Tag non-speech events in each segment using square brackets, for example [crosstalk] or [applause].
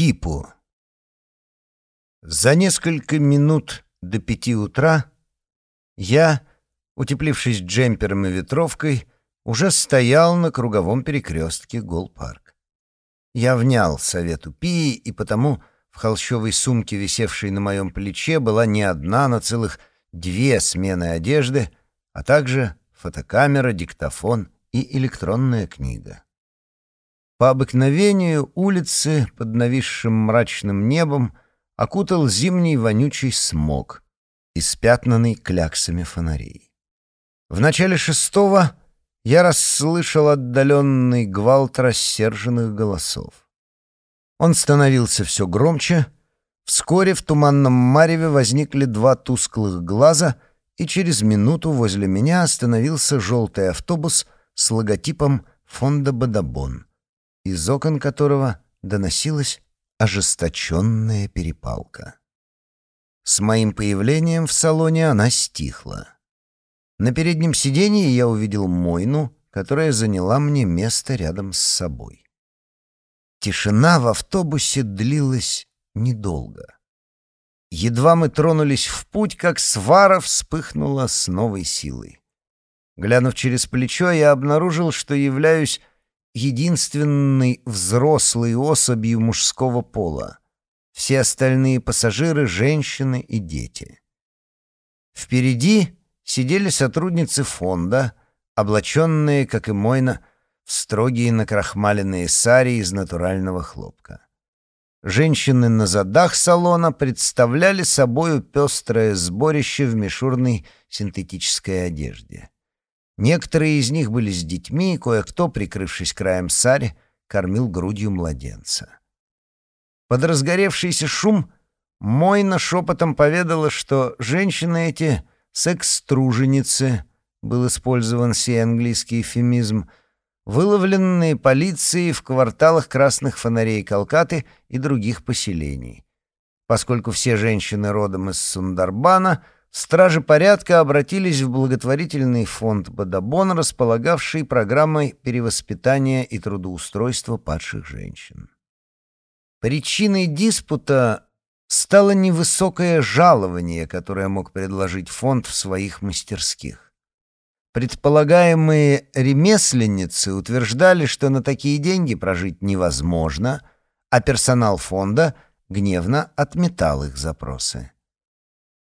типу. За несколько минут до пяти утра я, утеплившись джемпером и ветровкой, уже стоял на круговом перекрестке Гол-парк. Я внял совету Пии, и потому в холщовой сумке, висевшей на моем плече, была не одна, но целых две смены одежды, а также фотокамера, диктофон и электронная книга. По обыкновению улицы под нависшим мрачным небом окутал зимний вонючий смог, испятнанный кляксами фонарей. В начале шестого я расслышал отдаленный гвалт рассерженных голосов. Он становился все громче. Вскоре в туманном мареве возникли два тусклых глаза, и через минуту возле меня остановился желтый автобус с логотипом фонда «Бадабон» из окон которого доносилась ожесточенная перепалка. С моим появлением в салоне она стихла. На переднем сиденье я увидел Мойну, которая заняла мне место рядом с собой. Тишина в автобусе длилась недолго. Едва мы тронулись в путь, как свара вспыхнула с новой силой. Глянув через плечо, я обнаружил, что являюсь единственной взрослой особью мужского пола. Все остальные пассажиры — женщины и дети. Впереди сидели сотрудницы фонда, облаченные, как и Мойна, в строгие накрахмаленные сари из натурального хлопка. Женщины на задах салона представляли собою пестрое сборище в мишурной синтетической одежде. Некоторые из них были с детьми, кое-кто, прикрывшись краем сари, кормил грудью младенца. Под разгоревшийся шум Мойна шепотом поведала, что женщины эти — секс-труженицы, был использован сей английский эфемизм, выловленные полицией в кварталах красных фонарей Калкаты и других поселений. Поскольку все женщины родом из Сундарбана — Стражи порядка обратились в благотворительный фонд «Бадабон», располагавший программой перевоспитания и трудоустройства падших женщин. Причиной диспута стало невысокое жалование, которое мог предложить фонд в своих мастерских. Предполагаемые ремесленницы утверждали, что на такие деньги прожить невозможно, а персонал фонда гневно отметал их запросы.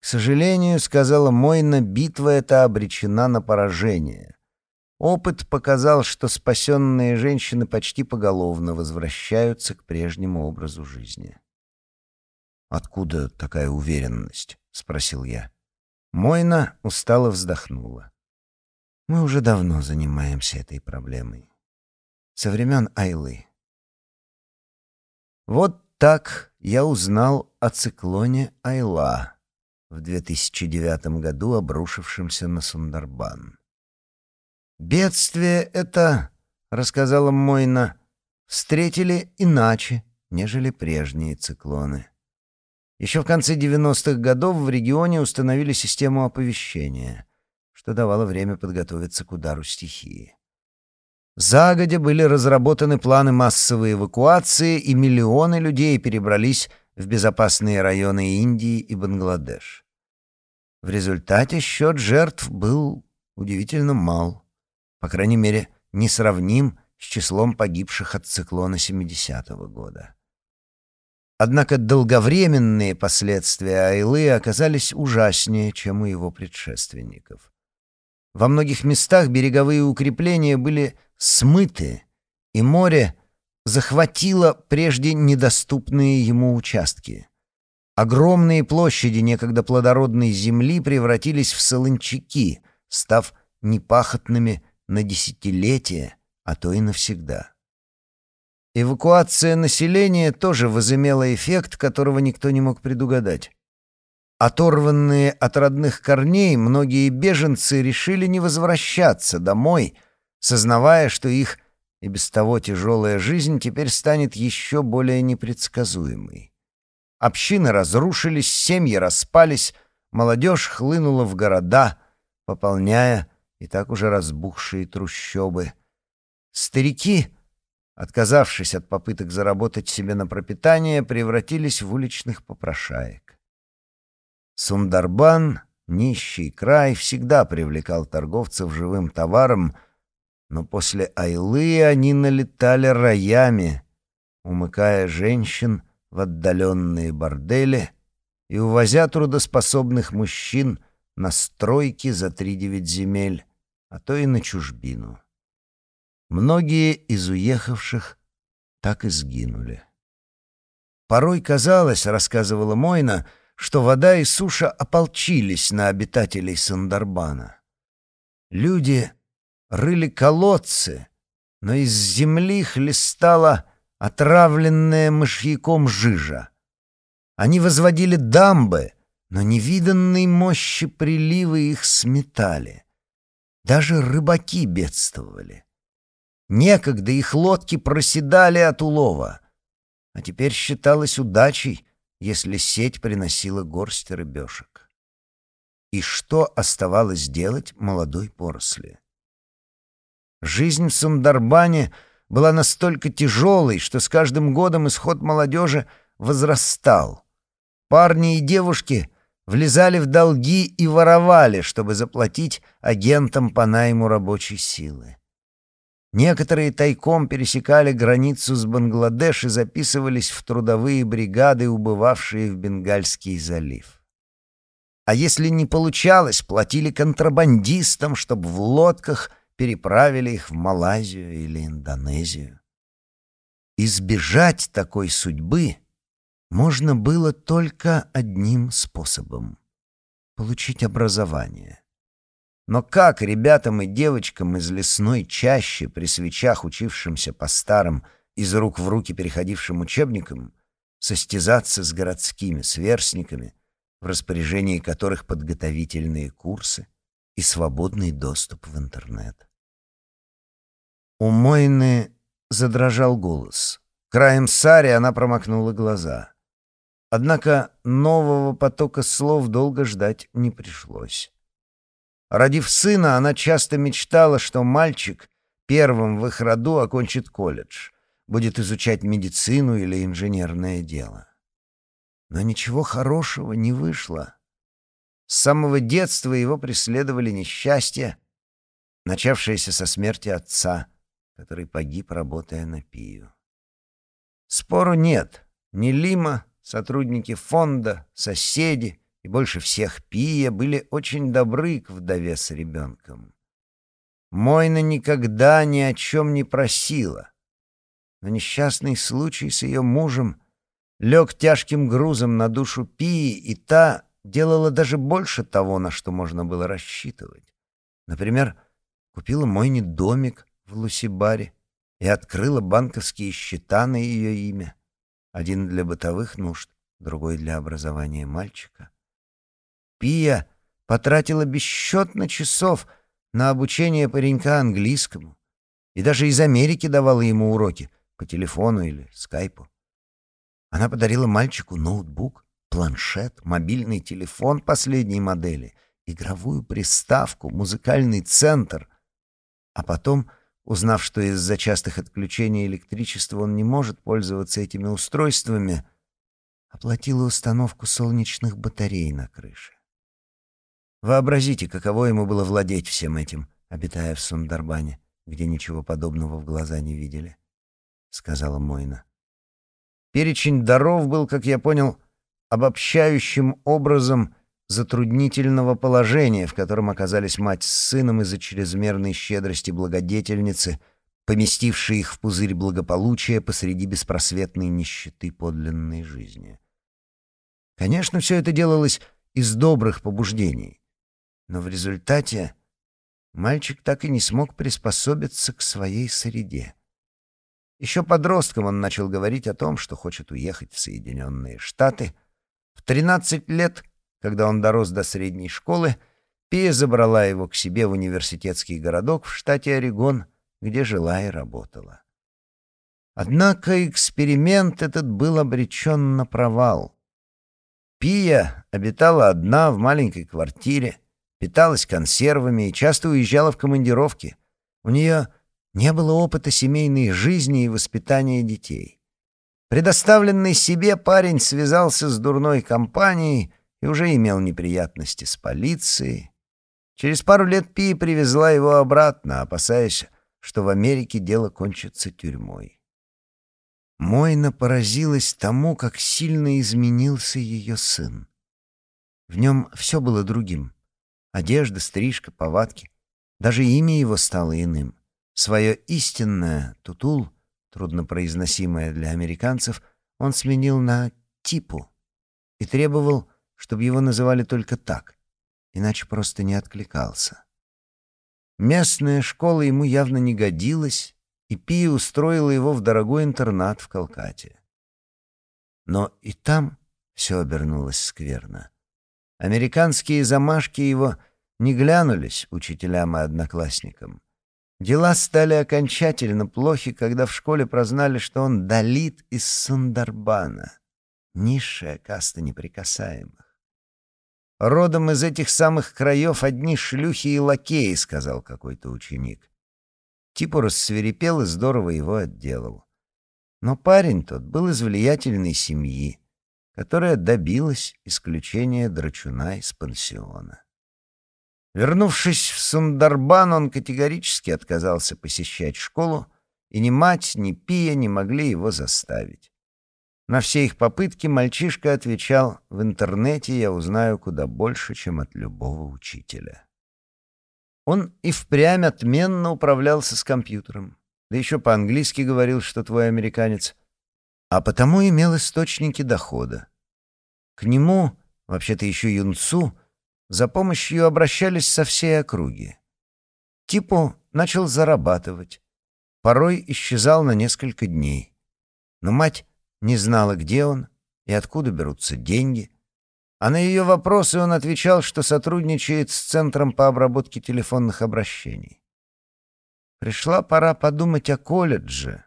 К сожалению, сказала Мойна, битва эта обречена на поражение. Опыт показал, что спасенные женщины почти поголовно возвращаются к прежнему образу жизни. «Откуда такая уверенность?» — спросил я. Мойна устало вздохнула. «Мы уже давно занимаемся этой проблемой. Со времен Айлы. Вот так я узнал о циклоне Айла в 2009 году обрушившемся на Сундарбан. «Бедствие это, — рассказала Мойна, — встретили иначе, нежели прежние циклоны. Еще в конце 90-х годов в регионе установили систему оповещения, что давало время подготовиться к удару стихии. Загодя были разработаны планы массовой эвакуации, и миллионы людей перебрались в безопасные районы Индии и Бангладеш. В результате счет жертв был удивительно мал, по крайней мере, несравним с числом погибших от циклона 70-го года. Однако долговременные последствия Айлы оказались ужаснее, чем у его предшественников. Во многих местах береговые укрепления были смыты, и море захватило прежде недоступные ему участки. Огромные площади некогда плодородной земли превратились в солончаки, став непахотными на десятилетия, а то и навсегда. Эвакуация населения тоже возымела эффект, которого никто не мог предугадать. Оторванные от родных корней, многие беженцы решили не возвращаться домой, сознавая, что их и без того тяжелая жизнь теперь станет еще более непредсказуемой. Общины разрушились, семьи распались, молодежь хлынула в города, пополняя и так уже разбухшие трущобы. Старики отказавшись от попыток заработать себе на пропитание, превратились в уличных попрошаек. Сундарбан, нищий край, всегда привлекал торговцев живым товаром, но после Айлы они налетали роями, умыкая женщин в отдаленные бордели и увозя трудоспособных мужчин на стройки за три девять земель, а то и на чужбину. Многие из уехавших так и сгинули. Порой казалось, рассказывала Мойна, что вода и суша ополчились на обитателей Сандарбана. Люди рыли колодцы, но из земли хлестала отравленная мышьяком жижа. Они возводили дамбы, но невиданной мощи приливы их сметали. Даже рыбаки бедствовали. Некогда их лодки проседали от улова, а теперь считалось удачей, если сеть приносила горсть рыбешек. И что оставалось делать молодой поросли? Жизнь в Сундарбане была настолько тяжелой, что с каждым годом исход молодежи возрастал. Парни и девушки влезали в долги и воровали, чтобы заплатить агентам по найму рабочей силы. Некоторые тайком пересекали границу с Бангладеш и записывались в трудовые бригады, убывавшие в Бенгальский залив. А если не получалось, платили контрабандистам, чтобы в лодках переправили их в Малайзию или Индонезию. Избежать такой судьбы можно было только одним способом — получить образование. Но как ребятам и девочкам из лесной чащи при свечах, учившимся по старым, из рук в руки переходившим учебникам, состязаться с городскими сверстниками, в распоряжении которых подготовительные курсы и свободный доступ в интернет? У Мойны задрожал голос. Краем сари она промокнула глаза. Однако нового потока слов долго ждать не пришлось. Родив сына, она часто мечтала, что мальчик первым в их роду окончит колледж, будет изучать медицину или инженерное дело. Но ничего хорошего не вышло. С самого детства его преследовали несчастья, начавшиеся со смерти отца, который погиб, работая на пию. Спору нет. Ни Лима, сотрудники фонда, соседи — и больше всех Пия были очень добры к вдове с ребенком. Мойна никогда ни о чем не просила. Но несчастный случай с ее мужем лег тяжким грузом на душу Пии, и та делала даже больше того, на что можно было рассчитывать. Например, купила Мойне домик в Лусибаре и открыла банковские счета на ее имя. Один для бытовых нужд, другой для образования мальчика. Пия потратила бесчетно часов на обучение паренька английскому и даже из Америки давала ему уроки по телефону или скайпу. Она подарила мальчику ноутбук, планшет, мобильный телефон последней модели, игровую приставку, музыкальный центр. А потом, узнав, что из-за частых отключений электричества он не может пользоваться этими устройствами, оплатила установку солнечных батарей на крыше. Вообразите, каково ему было владеть всем этим, обитая в Сундарбане, где ничего подобного в глаза не видели, — сказала Мойна. Перечень даров был, как я понял, обобщающим образом затруднительного положения, в котором оказались мать с сыном из-за чрезмерной щедрости благодетельницы, поместившей их в пузырь благополучия посреди беспросветной нищеты подлинной жизни. Конечно, все это делалось из добрых побуждений. Но в результате мальчик так и не смог приспособиться к своей среде. Еще подростком он начал говорить о том, что хочет уехать в Соединенные Штаты. В 13 лет, когда он дорос до средней школы, Пия забрала его к себе в университетский городок в штате Орегон, где жила и работала. Однако эксперимент этот был обречен на провал. Пия обитала одна в маленькой квартире, питалась консервами и часто уезжала в командировки. У нее Не было опыта семейной жизни и воспитания детей. Предоставленный себе парень связался с дурной компанией и уже имел неприятности с полицией. Через пару лет Пи привезла его обратно, опасаясь, что в Америке дело кончится тюрьмой. Мойна поразилась тому, как сильно изменился ее сын. В нем все было другим. Одежда, стрижка, повадки. Даже имя его стало иным. Свое истинное, тутул, труднопроизносимое для американцев, он сменил на типу и требовал, чтобы его называли только так, иначе просто не откликался. Местная школа ему явно не годилась, и Пия устроила его в дорогой интернат в Калкате. Но и там все обернулось скверно. Американские замашки его не глянулись учителям и одноклассникам. Дела стали окончательно плохи, когда в школе прознали, что он Далит из Сундарбана, низшая каста неприкасаемых. «Родом из этих самых краев одни шлюхи и лакеи», — сказал какой-то ученик. Типу рассверепел и здорово его отделал. Но парень тот был из влиятельной семьи, которая добилась исключения драчуна из пансиона. Вернувшись в Сундарбан, он категорически отказался посещать школу, и ни мать, ни Пия не могли его заставить. На все их попытки мальчишка отвечал «В интернете я узнаю куда больше, чем от любого учителя». Он и впрямь отменно управлялся с компьютером, да еще по-английски говорил, что твой американец, а потому имел источники дохода. К нему, вообще-то еще юнцу, за помощью обращались со всей округи. Типу начал зарабатывать, порой исчезал на несколько дней. Но мать не знала, где он и откуда берутся деньги. А на ее вопросы он отвечал, что сотрудничает с Центром по обработке телефонных обращений. Пришла пора подумать о колледже.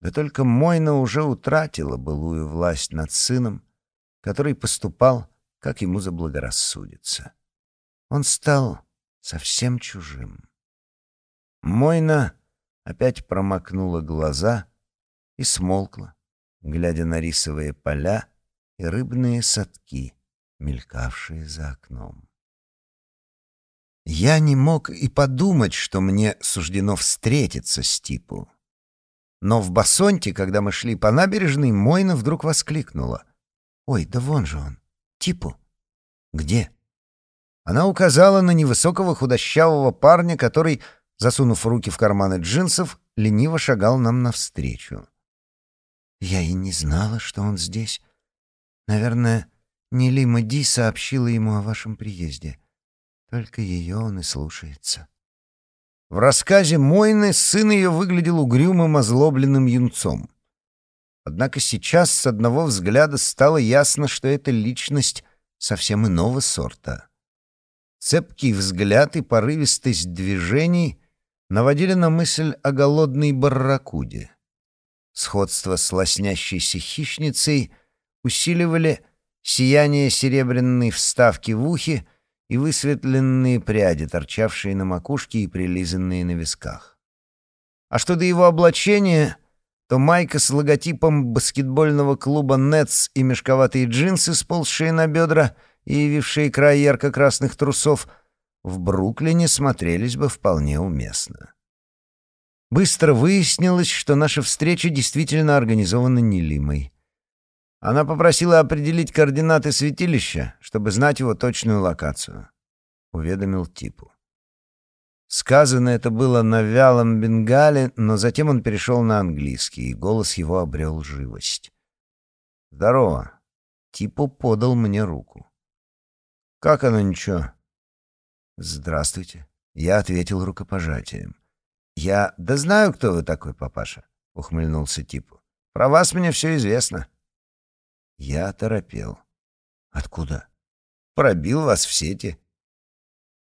Да только Мойна уже утратила былую власть над сыном, который поступал, как ему заблагорассудится. Он стал совсем чужим. Мойна опять промокнула глаза и смолкла, глядя на рисовые поля и рыбные садки, мелькавшие за окном. Я не мог и подумать, что мне суждено встретиться с Типу. Но в Басонте, когда мы шли по набережной, Мойна вдруг воскликнула. «Ой, да вон же он! Типу!» «Где?» Она указала на невысокого худощавого парня, который, засунув руки в карманы джинсов, лениво шагал нам навстречу. Я и не знала, что он здесь. Наверное, Нелима Ди сообщила ему о вашем приезде. Только ее он и слушается. В рассказе Мойны сын ее выглядел угрюмым, озлобленным юнцом. Однако сейчас с одного взгляда стало ясно, что это личность совсем иного сорта. Цепкий взгляд и порывистость движений наводили на мысль о голодной барракуде. Сходство с лоснящейся хищницей усиливали сияние серебряной вставки в ухе и высветленные пряди, торчавшие на макушке и прилизанные на висках. А что до его облачения, то майка с логотипом баскетбольного клуба «Нетс» и мешковатые джинсы, сползшие на бедра и явившие край ярко-красных трусов, в Бруклине смотрелись бы вполне уместно. Быстро выяснилось, что наша встреча действительно организована Нелимой. Она попросила определить координаты святилища, чтобы знать его точную локацию. Уведомил Типу. Сказано это было на вялом бенгале, но затем он перешел на английский, и голос его обрел живость. «Здорово». Типу подал мне руку. «Как оно ничего?» «Здравствуйте». Я ответил рукопожатием. «Я... Да знаю, кто вы такой, папаша», — ухмыльнулся Типу. «Про вас мне все известно». Я торопел. «Откуда?» «Пробил вас в сети».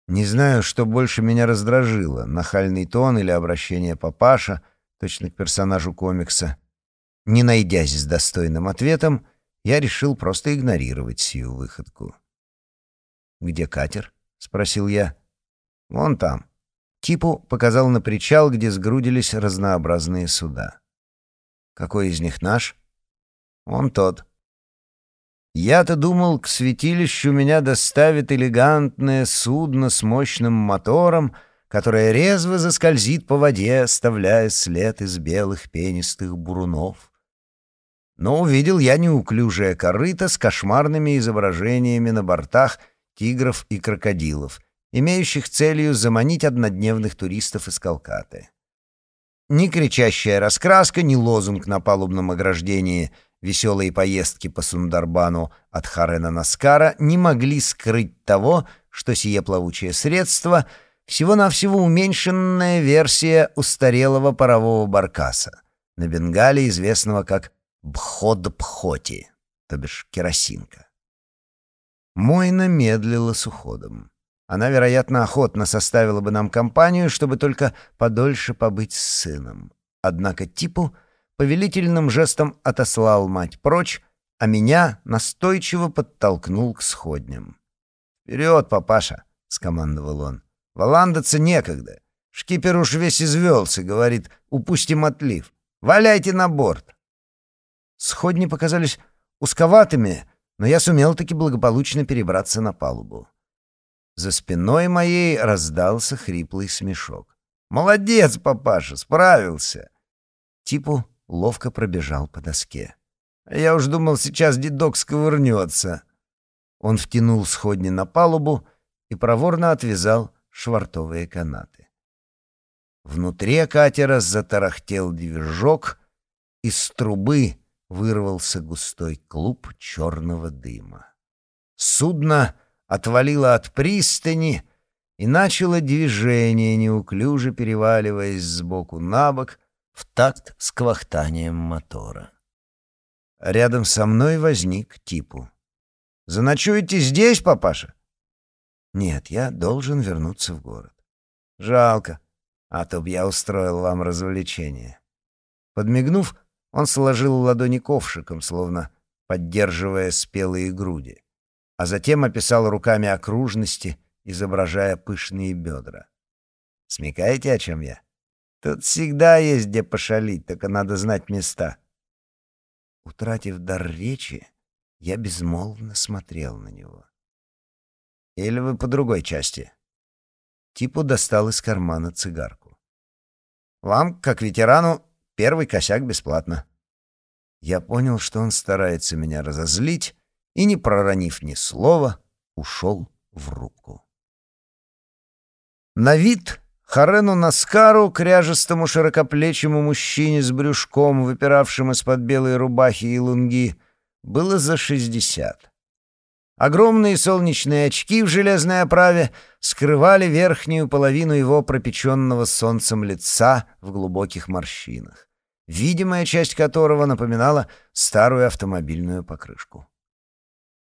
Не знаю, что больше меня раздражило, нахальный тон или обращение папаша, точно к персонажу комикса. Не найдясь с достойным ответом, я решил просто игнорировать сию выходку. «Где катер?» — спросил я. «Вон там», Типу показал на причал, где сгрудились разнообразные суда. «Какой из них наш?» «Он тот». «Я-то думал, к святилищу меня доставит элегантное судно с мощным мотором, которое резво заскользит по воде, оставляя след из белых пенистых бурунов. Но увидел я неуклюжее корыто с кошмарными изображениями на бортах тигров и крокодилов, имеющих целью заманить однодневных туристов из Калкаты. Ни кричащая раскраска, ни лозунг на палубном ограждении «Веселые поездки по Сундарбану от Харена Наскара» не могли скрыть того, что сие плавучее средство — всего-навсего уменьшенная версия устарелого парового баркаса, на Бенгале известного как Бход-Бхоти, то бишь керосинка. Мойна медлила с уходом. Она, вероятно, охотно составила бы нам компанию, чтобы только подольше побыть с сыном. Однако Типу повелительным жестом отослал мать прочь, а меня настойчиво подтолкнул к сходням. «Вперед, папаша!» — скомандовал он. «Валандаться некогда. Шкипер уж весь извелся, говорит, упустим отлив. Валяйте на борт!» Сходни показались узковатыми, но я сумел таки благополучно перебраться на палубу. За спиной моей раздался хриплый смешок. «Молодец, папаша, справился!» Типу ловко пробежал по доске. «Я уж думал, сейчас дедок сковырнется». Он втянул сходни на палубу и проворно отвязал швартовые канаты. Внутри катера затарахтел движок, из трубы вырвался густой клуб черного дыма. Судно отвалило от пристани и начало движение, неуклюже переваливаясь сбоку на бок в такт с квахтанием мотора. Рядом со мной возник Типу. «Заночуете здесь, папаша?» «Нет, я должен вернуться в город». «Жалко, а то б я устроил вам развлечение». Подмигнув, он сложил ладони ковшиком, словно поддерживая спелые груди, а затем описал руками окружности, изображая пышные бедра. Смекаете, о чем я? Тут всегда есть где пошалить, только надо знать места. Утратив дар речи, я безмолвно смотрел на него. Или вы по другой части? Типу достал из кармана цигарку. Вам, как ветерану, Первый косяк бесплатно. Я понял, что он старается меня разозлить, и, не проронив ни слова, ушел в руку. На вид Харену Наскару, кряжестому широкоплечему мужчине с брюшком, выпиравшим из-под белой рубахи и лунги, было за шестьдесят. Огромные солнечные очки в железной оправе скрывали верхнюю половину его пропеченного солнцем лица в глубоких морщинах, видимая часть которого напоминала старую автомобильную покрышку.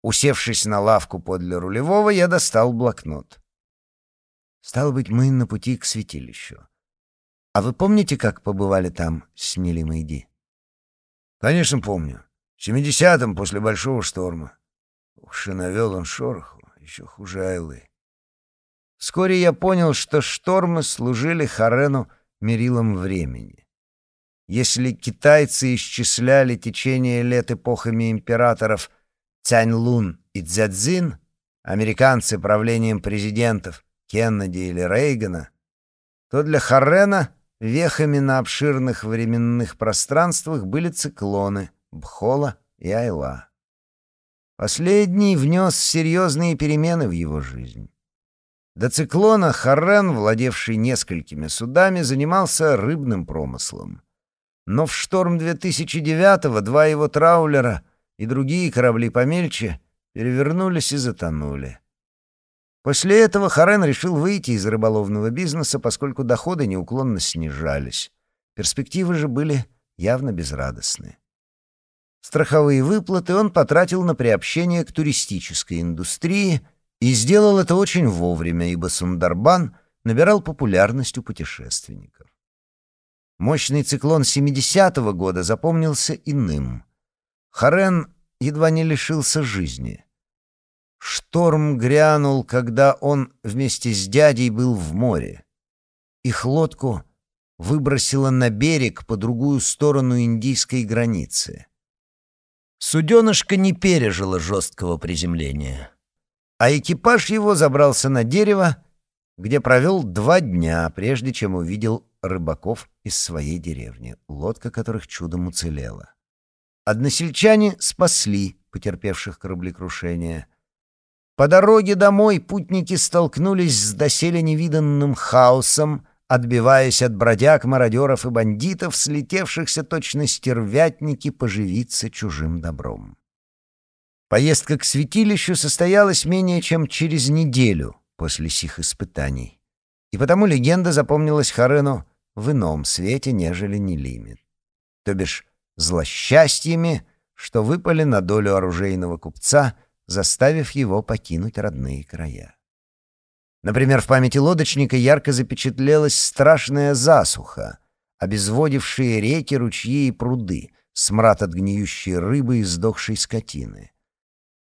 Усевшись на лавку подле рулевого, я достал блокнот. Стало быть, мы на пути к святилищу. А вы помните, как побывали там с Нелимой Ди? Конечно, помню. В семидесятом после большого шторма. Уж и навел он шороху, еще хуже Айлы. Вскоре я понял, что штормы служили Харену мерилом времени. Если китайцы исчисляли течение лет эпохами императоров Цянь-Лун и Цзядзин, американцы — правлением президентов Кеннеди или Рейгана, то для Харена вехами на обширных временных пространствах были циклоны Бхола и Айла. Последний внес серьезные перемены в его жизнь. До циклона Харрен, владевший несколькими судами, занимался рыбным промыслом. Но в шторм 2009-го два его траулера и другие корабли помельче перевернулись и затонули. После этого Харен решил выйти из рыболовного бизнеса, поскольку доходы неуклонно снижались. Перспективы же были явно безрадостны. Страховые выплаты он потратил на приобщение к туристической индустрии и сделал это очень вовремя, ибо Сундарбан набирал популярность у путешественников. Мощный циклон 70-го года запомнился иным. Харен едва не лишился жизни. Шторм грянул, когда он вместе с дядей был в море. их лодку выбросило на берег по другую сторону индийской границы. Суденышко не пережило жесткого приземления, а экипаж его забрался на дерево, где провел два дня, прежде чем увидел рыбаков из своей деревни, лодка которых чудом уцелела. Односельчане спасли потерпевших кораблекрушение. По дороге домой путники столкнулись с доселе невиданным хаосом, отбиваясь от бродяг, мародеров и бандитов, слетевшихся точно стервятники поживиться чужим добром. Поездка к святилищу состоялась менее чем через неделю после сих испытаний, и потому легенда запомнилась Харену в ином свете, нежели Нелимит, то бишь злосчастьями, что выпали на долю оружейного купца, заставив его покинуть родные края. Например, в памяти лодочника ярко запечатлелась страшная засуха, обезводившие реки, ручьи и пруды, смрад от гниющей рыбы и сдохшей скотины.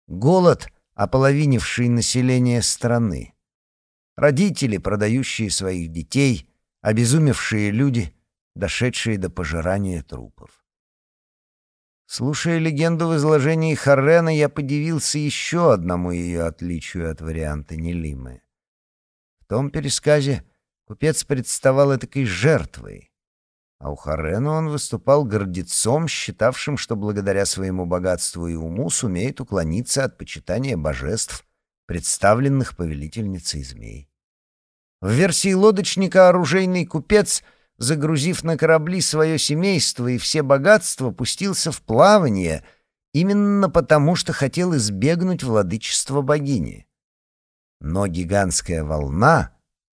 Голод, ополовинивший население страны. Родители, продающие своих детей, обезумевшие люди, дошедшие до пожирания трупов. Слушая легенду в изложении Харрена, я подивился еще одному ее отличию от варианта Нелимы том пересказе купец представал этакой жертвой, а у Харена он выступал гордецом, считавшим, что благодаря своему богатству и уму сумеет уклониться от почитания божеств, представленных повелительницей змей. В версии лодочника оружейный купец, загрузив на корабли свое семейство и все богатства, пустился в плавание именно потому, что хотел избегнуть владычества богини. Но гигантская волна,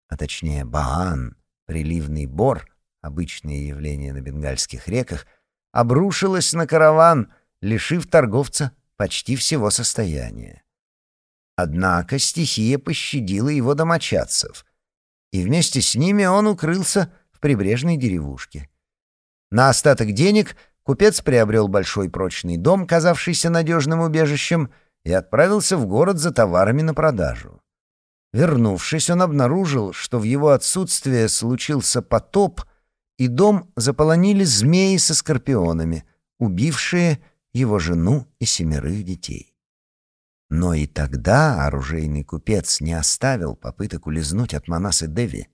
а точнее Баан, приливный бор, обычное явление на бенгальских реках, обрушилась на караван, лишив торговца почти всего состояния. Однако стихия пощадила его домочадцев, и вместе с ними он укрылся прибрежной деревушке. На остаток денег купец приобрел большой прочный дом, казавшийся надежным убежищем, и отправился в город за товарами на продажу. Вернувшись, он обнаружил, что в его отсутствие случился потоп, и дом заполонили змеи со скорпионами, убившие его жену и семерых детей. Но и тогда оружейный купец не оставил попыток улизнуть от Манасы Деви.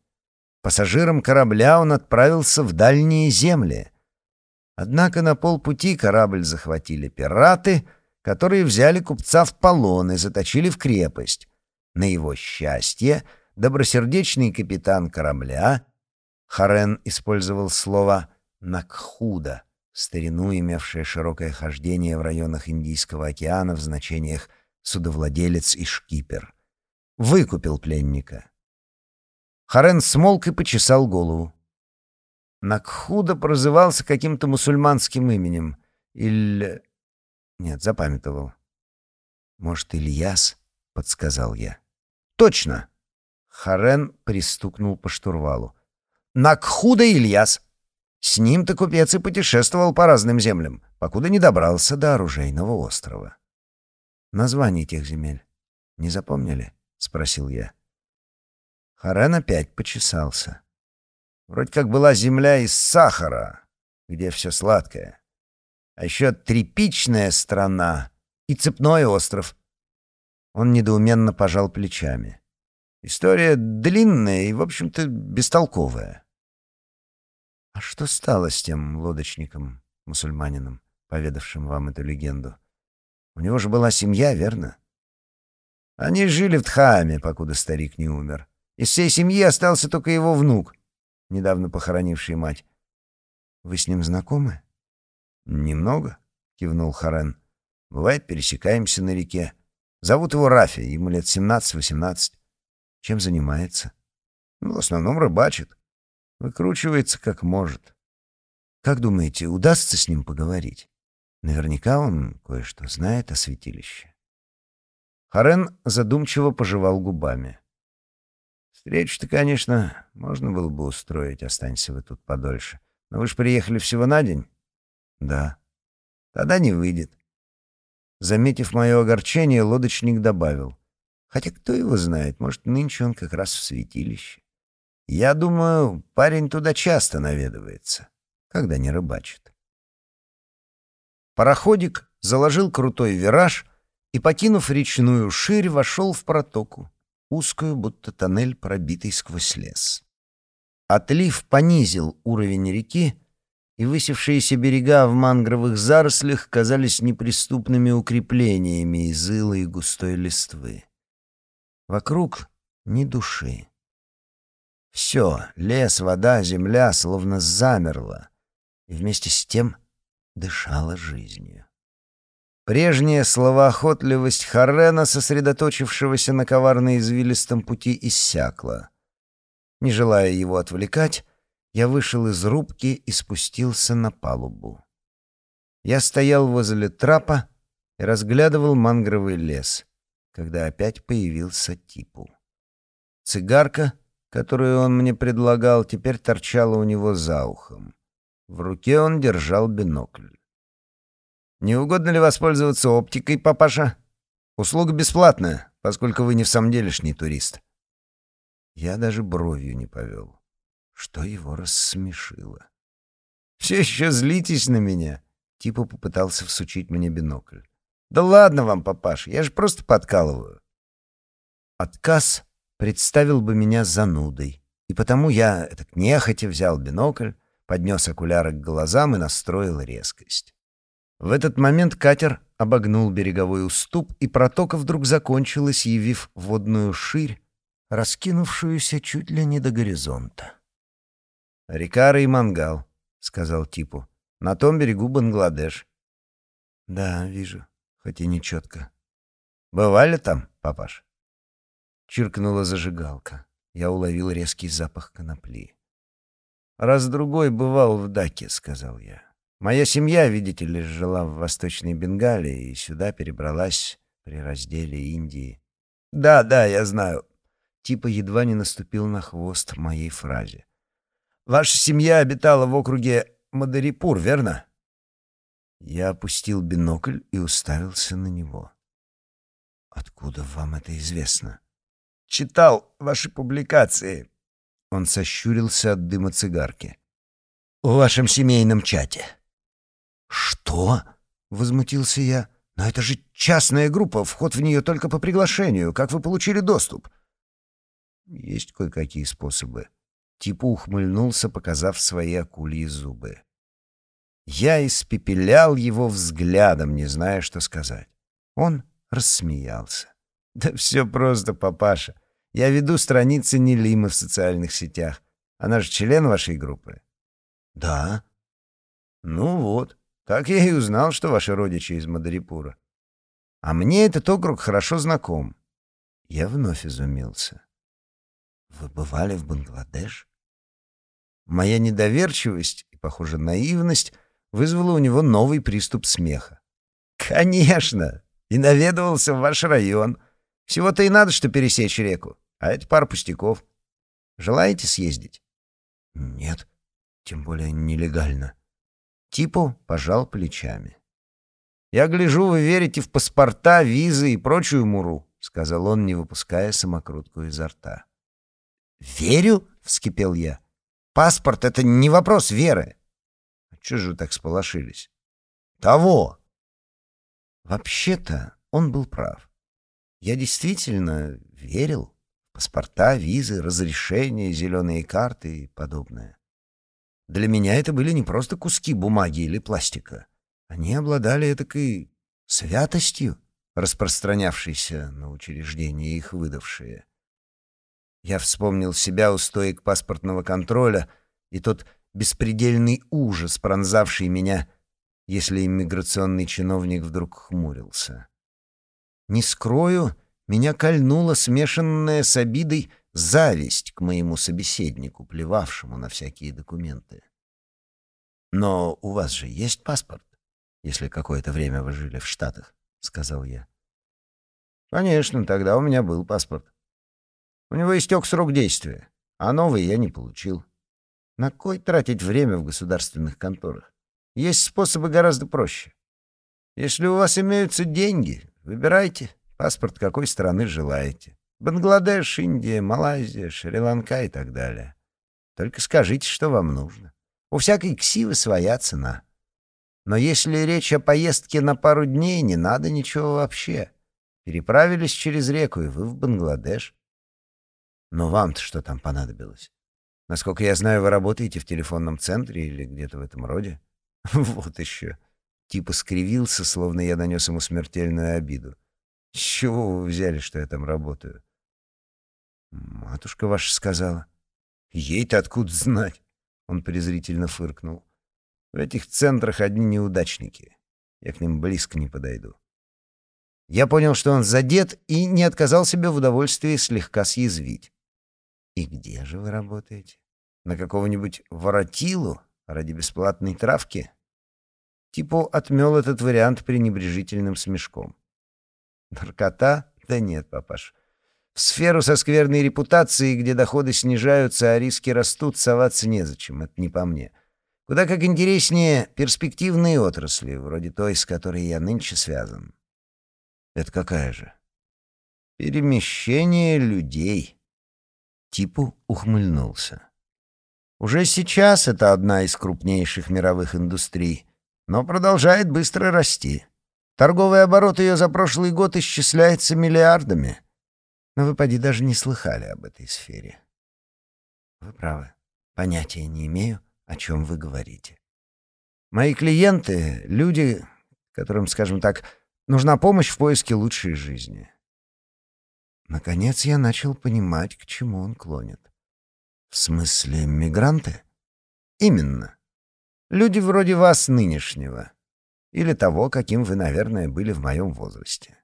Пассажиром корабля он отправился в дальние земли. Однако на полпути корабль захватили пираты, которые взяли купца в полон и заточили в крепость, на его счастье, добросердечный капитан корабля, Харен использовал слово «накхуда», старину, имевшее широкое хождение в районах Индийского океана в значениях «судовладелец» и «шкипер», выкупил пленника. Харен смолк и почесал голову. Накхуда прозывался каким-то мусульманским именем. Иль... Нет, запамятовал. Может, Ильяс? — подсказал я. «Точно!» Харен пристукнул по штурвалу. «Накхуда Ильяс!» С ним-то купец и путешествовал по разным землям, покуда не добрался до оружейного острова. «Название тех земель не запомнили?» — спросил я. Харен опять почесался. Вроде как была земля из сахара, где все сладкое. А еще тряпичная страна и цепной остров, он недоуменно пожал плечами. История длинная и, в общем-то, бестолковая. А что стало с тем лодочником, мусульманином, поведавшим вам эту легенду? У него же была семья, верно? Они жили в Тхааме, покуда старик не умер. Из всей семьи остался только его внук, недавно похоронивший мать. Вы с ним знакомы? Немного, кивнул Харен. Бывает, пересекаемся на реке. Зовут его Рафи, ему лет 17-18. Чем занимается? Ну, в основном рыбачит. Выкручивается как может. Как думаете, удастся с ним поговорить? Наверняка он кое-что знает о святилище. Харен задумчиво пожевал губами. Встречу-то, конечно, можно было бы устроить, останься вы тут подольше. Но вы же приехали всего на день? Да. Тогда не выйдет. Заметив мое огорчение, лодочник добавил. Хотя кто его знает, может, нынче он как раз в святилище. Я думаю, парень туда часто наведывается, когда не рыбачит. Пароходик заложил крутой вираж и, покинув речную ширь, вошел в протоку, узкую, будто тоннель, пробитый сквозь лес. Отлив понизил уровень реки, и высевшиеся берега в мангровых зарослях казались неприступными укреплениями из ила и густой листвы. Вокруг ни души. Все — лес, вода, земля — словно замерло, и вместе с тем дышала жизнью. Прежняя словоохотливость Харена, сосредоточившегося на коварно-извилистом пути, иссякла. Не желая его отвлекать, я вышел из рубки и спустился на палубу. Я стоял возле трапа и разглядывал мангровый лес, когда опять появился Типу. Цигарка, которую он мне предлагал, теперь торчала у него за ухом. В руке он держал бинокль. «Не угодно ли воспользоваться оптикой, папаша? Услуга бесплатная, поскольку вы не в самом делешний турист». Я даже бровью не повел что его рассмешило. «Все еще злитесь на меня?» Типа попытался всучить мне бинокль. «Да ладно вам, папаш, я же просто подкалываю». Отказ представил бы меня занудой, и потому я, так нехотя, взял бинокль, поднес окуляры к глазам и настроил резкость. В этот момент катер обогнул береговой уступ, и протока вдруг закончилась, явив водную ширь, раскинувшуюся чуть ли не до горизонта. «Рикара и Мангал», — сказал Типу. «На том берегу Бангладеш». «Да, вижу, хоть и не четко». «Бывали там, папаш?» Чиркнула зажигалка. Я уловил резкий запах конопли. «Раз-другой бывал в Даке», — сказал я. «Моя семья, видите ли, жила в Восточной Бенгалии и сюда перебралась при разделе Индии». «Да, да, я знаю». Типа едва не наступил на хвост моей фразе. Ваша семья обитала в округе Мадарипур, верно?» Я опустил бинокль и уставился на него. «Откуда вам это известно?» «Читал ваши публикации». Он сощурился от дыма цигарки. «В вашем семейном чате». «Что?» — возмутился я. «Но это же частная группа, вход в нее только по приглашению. Как вы получили доступ?» «Есть кое-какие способы», Типа ухмыльнулся, показав свои акульи зубы. Я испепелял его взглядом, не зная, что сказать. Он рассмеялся. «Да все просто, папаша. Я веду страницы Нелимы в социальных сетях. Она же член вашей группы?» «Да». «Ну вот, так я и узнал, что ваши родичи из Мадарипура. А мне этот округ хорошо знаком». Я вновь изумился. «Вы бывали в Бангладеш?» Моя недоверчивость и, похоже, наивность вызвала у него новый приступ смеха. «Конечно! И наведывался в ваш район. Всего-то и надо, что пересечь реку. А это пара пустяков. Желаете съездить?» «Нет, тем более нелегально». Типу пожал плечами. «Я гляжу, вы верите в паспорта, визы и прочую муру», — сказал он, не выпуская самокрутку изо рта. «Верю?» — вскипел я. Паспорт — это не вопрос веры. А чего же вы так сполошились? Того! Вообще-то он был прав. Я действительно верил в паспорта, визы, разрешения, зеленые карты и подобное. Для меня это были не просто куски бумаги или пластика. Они обладали этакой святостью, распространявшейся на учреждения, их выдавшие. Я вспомнил себя у стоек паспортного контроля и тот беспредельный ужас, пронзавший меня, если иммиграционный чиновник вдруг хмурился. Не скрою, меня кольнула смешанная с обидой зависть к моему собеседнику, плевавшему на всякие документы. «Но у вас же есть паспорт, если какое-то время вы жили в Штатах», — сказал я. «Конечно, тогда у меня был паспорт. У него истек срок действия, а новый я не получил. На кой тратить время в государственных конторах? Есть способы гораздо проще. Если у вас имеются деньги, выбирайте паспорт какой страны желаете. Бангладеш, Индия, Малайзия, Шри-Ланка и так далее. Только скажите, что вам нужно. У всякой ксивы своя цена. Но если речь о поездке на пару дней, не надо ничего вообще. Переправились через реку, и вы в Бангладеш. Но вам-то что там понадобилось? Насколько я знаю, вы работаете в телефонном центре или где-то в этом роде. [laughs] Вот еще. Типа скривился, словно я нанес ему смертельную обиду. С чего вы взяли, что я там работаю? Матушка ваша сказала. Ей-то откуда знать? Он презрительно фыркнул. В этих центрах одни неудачники. Я к ним близко не подойду. Я понял, что он задет, и не отказал себе в удовольствии слегка съязвить. «И где же вы работаете? На какого-нибудь воротилу ради бесплатной травки?» Типо отмел этот вариант пренебрежительным смешком. «Наркота? Да нет, папаш. В сферу со скверной репутацией, где доходы снижаются, а риски растут, соваться незачем. Это не по мне. Куда как интереснее перспективные отрасли, вроде той, с которой я нынче связан». «Это какая же?» «Перемещение людей». Типу ухмыльнулся. Уже сейчас это одна из крупнейших мировых индустрий, но продолжает быстро расти. Торговый оборот ее за прошлый год исчисляется миллиардами. Но вы, поди, даже не слыхали об этой сфере. Вы правы. Понятия не имею, о чем вы говорите. Мои клиенты — люди, которым, скажем так, нужна помощь в поиске лучшей жизни. Наконец я начал понимать, к чему он клонит. В смысле, мигранты? Именно. Люди вроде вас нынешнего. Или того, каким вы, наверное, были в моем возрасте.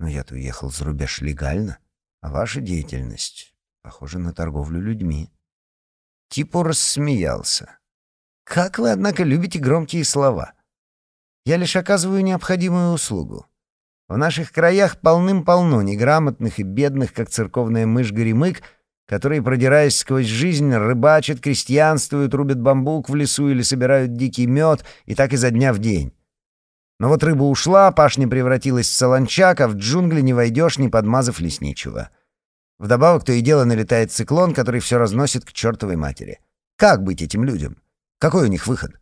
Но я-то уехал за рубеж легально, а ваша деятельность похожа на торговлю людьми. Типу рассмеялся. «Как вы, однако, любите громкие слова. Я лишь оказываю необходимую услугу. В наших краях полным-полно неграмотных и бедных, как церковная мышь Горемык, которые, продираясь сквозь жизнь, рыбачат, крестьянствуют, рубят бамбук в лесу или собирают дикий мед, и так изо дня в день. Но вот рыба ушла, пашня превратилась в солончак, а в джунгли не войдешь, не подмазав лесничего. Вдобавок то и дело налетает циклон, который все разносит к чертовой матери. Как быть этим людям? Какой у них выход?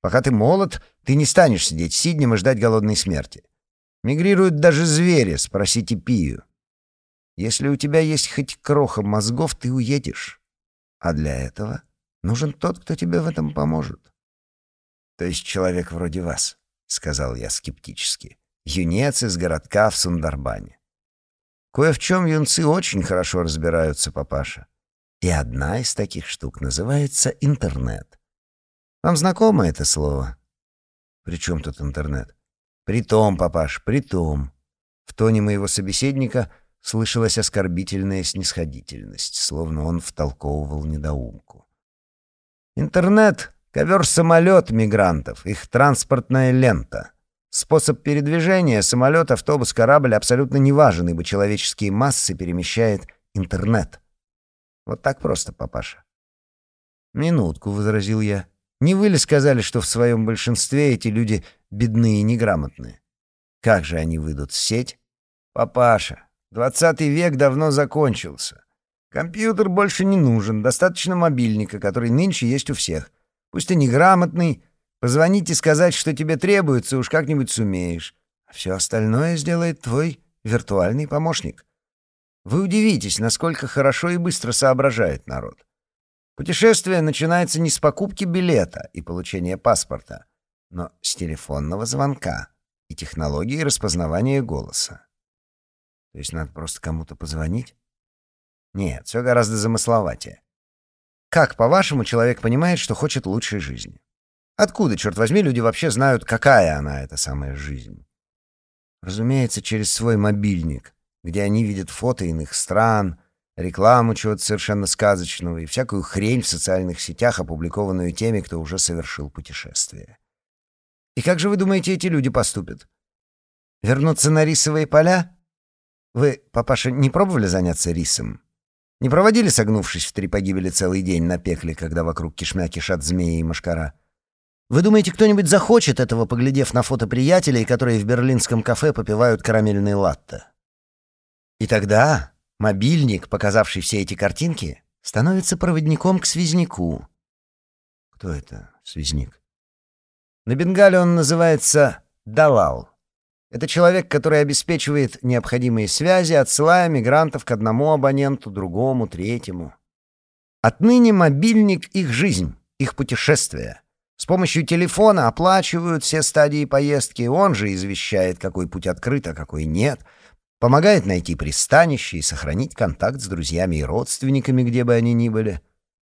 Пока ты молод, ты не станешь сидеть сиднем и ждать голодной смерти. Мигрируют даже звери, спросите Пию. Если у тебя есть хоть кроха мозгов, ты уедешь. А для этого нужен тот, кто тебе в этом поможет. То есть человек вроде вас, — сказал я скептически. Юнец из городка в Сундарбане. Кое в чем юнцы очень хорошо разбираются, папаша. И одна из таких штук называется интернет. Вам знакомо это слово? При чем тут интернет? «Притом, папаш, притом». В тоне моего собеседника слышалась оскорбительная снисходительность, словно он втолковывал недоумку. «Интернет — ковер-самолет мигрантов, их транспортная лента. Способ передвижения — самолет, автобус, корабль — абсолютно не важен, ибо человеческие массы перемещает интернет. Вот так просто, папаша». «Минутку», — возразил я. «Не вы ли сказали, что в своем большинстве эти люди бедные и неграмотные. Как же они выйдут в сеть? Папаша, двадцатый век давно закончился. Компьютер больше не нужен, достаточно мобильника, который нынче есть у всех. Пусть ты неграмотный, позвонить и сказать, что тебе требуется, уж как-нибудь сумеешь. А все остальное сделает твой виртуальный помощник. Вы удивитесь, насколько хорошо и быстро соображает народ. Путешествие начинается не с покупки билета и получения паспорта, но с телефонного звонка и технологии распознавания голоса. То есть надо просто кому-то позвонить? Нет, все гораздо замысловатее. Как, по-вашему, человек понимает, что хочет лучшей жизни? Откуда, черт возьми, люди вообще знают, какая она, эта самая жизнь? Разумеется, через свой мобильник, где они видят фото иных стран, рекламу чего-то совершенно сказочного и всякую хрень в социальных сетях, опубликованную теми, кто уже совершил путешествие. И как же вы думаете, эти люди поступят? Вернуться на рисовые поля? Вы, папаша, не пробовали заняться рисом? Не проводили, согнувшись в три погибели целый день на пекле, когда вокруг кишмя кишат змеи и мошкара? Вы думаете, кто-нибудь захочет этого, поглядев на фото приятелей, которые в берлинском кафе попивают карамельные латте? И тогда мобильник, показавший все эти картинки, становится проводником к связнику. Кто это, связник? На Бенгале он называется Далал. Это человек, который обеспечивает необходимые связи, отсылая мигрантов к одному абоненту, другому, третьему. Отныне мобильник — их жизнь, их путешествие. С помощью телефона оплачивают все стадии поездки, он же извещает, какой путь открыт, а какой нет, помогает найти пристанище и сохранить контакт с друзьями и родственниками, где бы они ни были,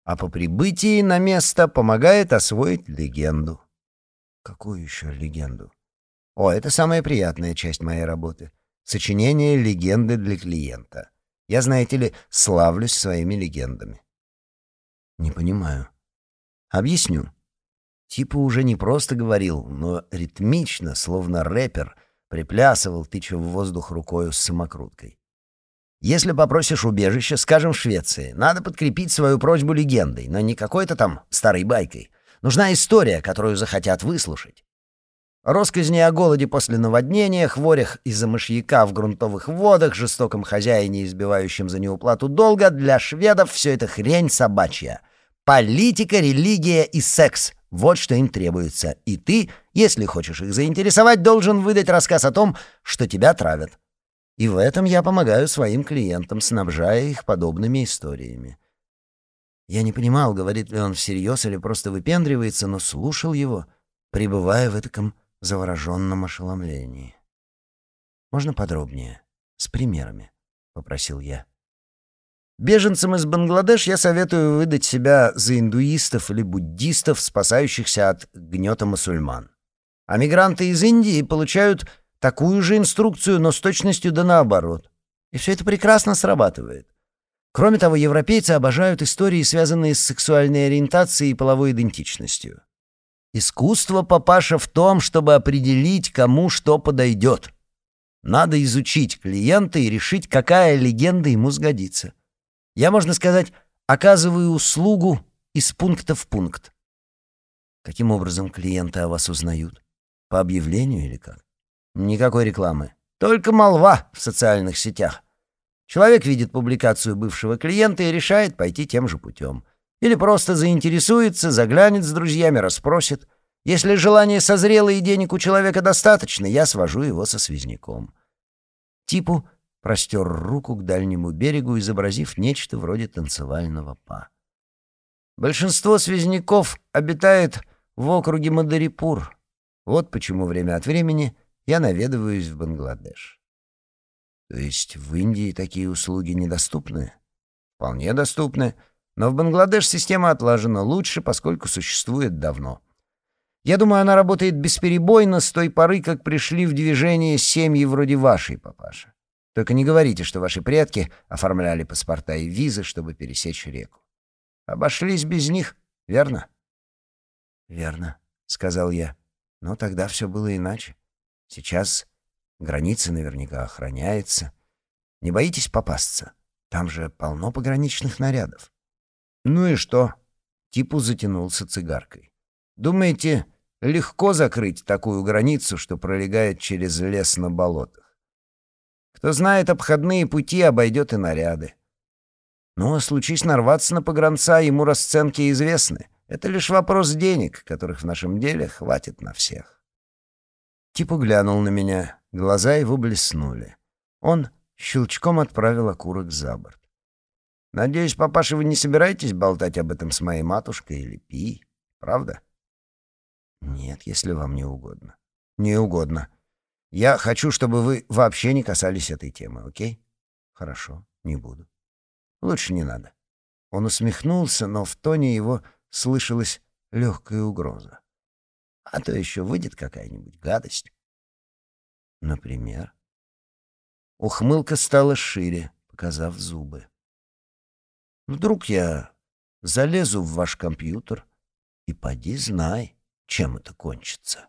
а по прибытии на место помогает освоить легенду. Какую еще легенду? О, это самая приятная часть моей работы. Сочинение легенды для клиента. Я, знаете ли, славлюсь своими легендами. Не понимаю. Объясню. Типа уже не просто говорил, но ритмично, словно рэпер, приплясывал, тыча в воздух рукою с самокруткой. Если попросишь убежище, скажем, в Швеции, надо подкрепить свою просьбу легендой, но не какой-то там старой байкой. Нужна история, которую захотят выслушать. Росказни о голоде после наводнения, хворях из-за мышьяка в грунтовых водах, жестоком хозяине, избивающем за неуплату долга, для шведов все это хрень собачья. Политика, религия и секс — вот что им требуется. И ты, если хочешь их заинтересовать, должен выдать рассказ о том, что тебя травят. И в этом я помогаю своим клиентам, снабжая их подобными историями. Я не понимал, говорит ли он всерьез или просто выпендривается, но слушал его, пребывая в этом завороженном ошеломлении. «Можно подробнее? С примерами?» — попросил я. Беженцам из Бангладеш я советую выдать себя за индуистов или буддистов, спасающихся от гнета мусульман. А мигранты из Индии получают такую же инструкцию, но с точностью да наоборот. И все это прекрасно срабатывает. Кроме того, европейцы обожают истории, связанные с сексуальной ориентацией и половой идентичностью. Искусство, папаша, в том, чтобы определить, кому что подойдет. Надо изучить клиента и решить, какая легенда ему сгодится. Я, можно сказать, оказываю услугу из пункта в пункт. Каким образом клиенты о вас узнают? По объявлению или как? Никакой рекламы. Только молва в социальных сетях. Человек видит публикацию бывшего клиента и решает пойти тем же путем. Или просто заинтересуется, заглянет с друзьями, расспросит. Если желание созрело и денег у человека достаточно, я свожу его со связняком. Типу простер руку к дальнему берегу, изобразив нечто вроде танцевального па. Большинство связняков обитает в округе Мадарипур. Вот почему время от времени я наведываюсь в Бангладеш. То есть в Индии такие услуги недоступны? Вполне доступны. Но в Бангладеш система отлажена лучше, поскольку существует давно. Я думаю, она работает бесперебойно с той поры, как пришли в движение семьи вроде вашей, папаша. Только не говорите, что ваши предки оформляли паспорта и визы, чтобы пересечь реку. Обошлись без них, верно? Верно, сказал я. Но тогда все было иначе. Сейчас граница наверняка охраняется. Не боитесь попасться? Там же полно пограничных нарядов. «Ну и что?» Типу затянулся цигаркой. «Думаете, легко закрыть такую границу, что пролегает через лес на болотах? Кто знает обходные пути, обойдет и наряды. Ну, а случись нарваться на погранца, ему расценки известны. Это лишь вопрос денег, которых в нашем деле хватит на всех». Типу глянул на меня, глаза его блеснули. Он щелчком отправил окурок за борт. Надеюсь, папаша, вы не собираетесь болтать об этом с моей матушкой или Пи, правда? Нет, если вам не угодно. Не угодно. Я хочу, чтобы вы вообще не касались этой темы, окей? Хорошо, не буду. Лучше не надо. Он усмехнулся, но в тоне его слышалась легкая угроза. А то еще выйдет какая-нибудь гадость. Например? Ухмылка стала шире, показав зубы. Вдруг я залезу в ваш компьютер и поди знай, чем это кончится.